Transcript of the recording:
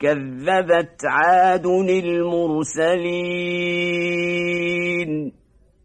كذبت عاد المرسلين.